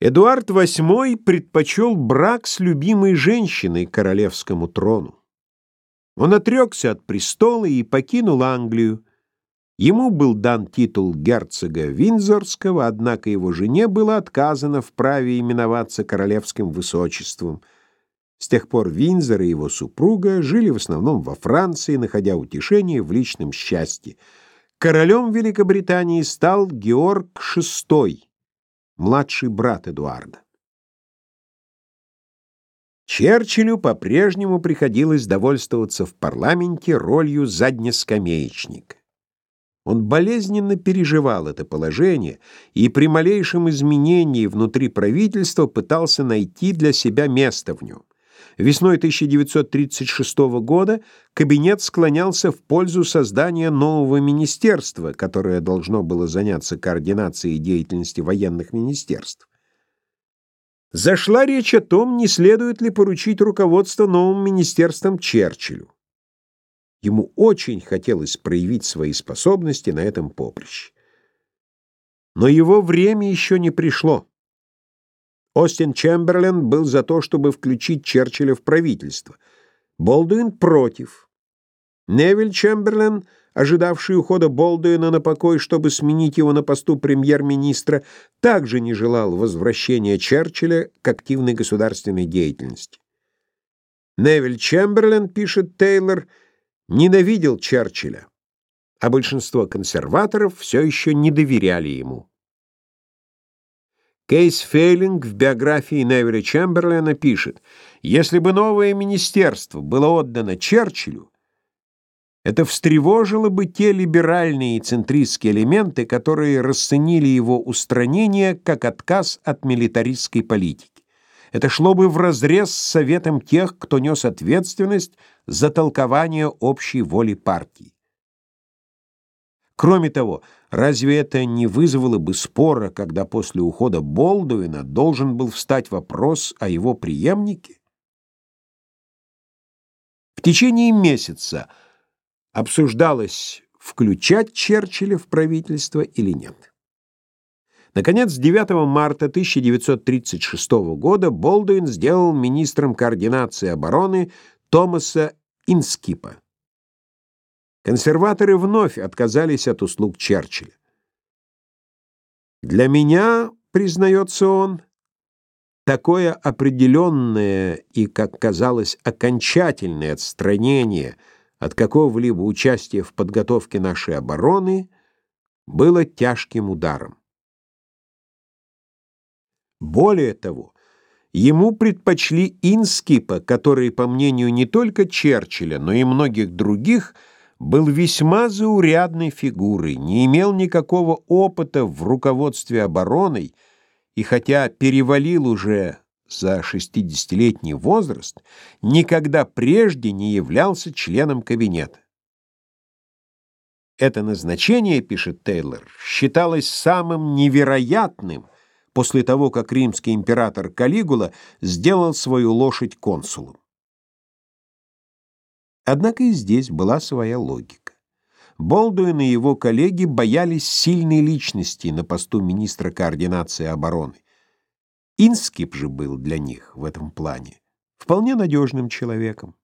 Эдуард VIII предпочел брак с любимой женщиной королевскому трону. Он отрекся от престола и покинул Англию. Ему был дан титул герцога Виндзорского, однако его жене было отказано в праве именоваться королевским высочеством. С тех пор Виндзор и его супруга жили в основном во Франции, находя утешение в личном счастье. Королем Великобритании стал Георг VI младший брат Эдуарда. Черчиллю по-прежнему приходилось довольствоваться в парламенте ролью заднескамеечника. Он болезненно переживал это положение и при малейшем изменении внутри правительства пытался найти для себя место в нем. Весной 1936 года кабинет склонялся в пользу создания нового министерства, которое должно было заняться координацией деятельности военных министерств. Зашла речь о том, не следует ли поручить руководство новым министерством Черчиллю. Ему очень хотелось проявить свои способности на этом поприще. Но его время еще не пришло. Остин Чемберлен был за то, чтобы включить Черчилля в правительство. Болдуин против. Невиль Чемберлен, ожидавший ухода Болдуина на покой, чтобы сменить его на посту премьер-министра, также не желал возвращения Черчилля к активной государственной деятельности. Невиль Чемберлен, пишет Тейлор, ненавидел Черчилля, а большинство консерваторов все еще не доверяли ему. Кейс Фейлинг в биографии Невеля Чемберлена пишет, «Если бы новое министерство было отдано Черчиллю, это встревожило бы те либеральные и центристские элементы, которые расценили его устранение как отказ от милитаристской политики. Это шло бы вразрез с советом тех, кто нес ответственность за толкование общей воли партии. Кроме того, разве это не вызвало бы спора, когда после ухода Болдуина должен был встать вопрос о его преемнике? В течение месяца обсуждалось, включать Черчилля в правительство или нет. Наконец, 9 марта 1936 года Болдуин сделал министром координации обороны Томаса Инскипа. Консерваторы вновь отказались от услуг Черчилля. Для меня, признается он, такое определенное и, как казалось, окончательное отстранение от какого-либо участия в подготовке нашей обороны было тяжким ударом. Более того, ему предпочли Инскипа, который, по мнению не только Черчилля, но и многих других, был весьма заурядной фигурой, не имел никакого опыта в руководстве обороной и хотя перевалил уже за шестидесятилетний возраст, никогда прежде не являлся членом кабинета. Это назначение, пишет Тейлор, считалось самым невероятным после того, как римский император Калигула сделал свою лошадь консулом. Однако и здесь была своя логика. Болдуин и его коллеги боялись сильной личности на посту министра координации обороны. Инскип же был для них в этом плане вполне надежным человеком.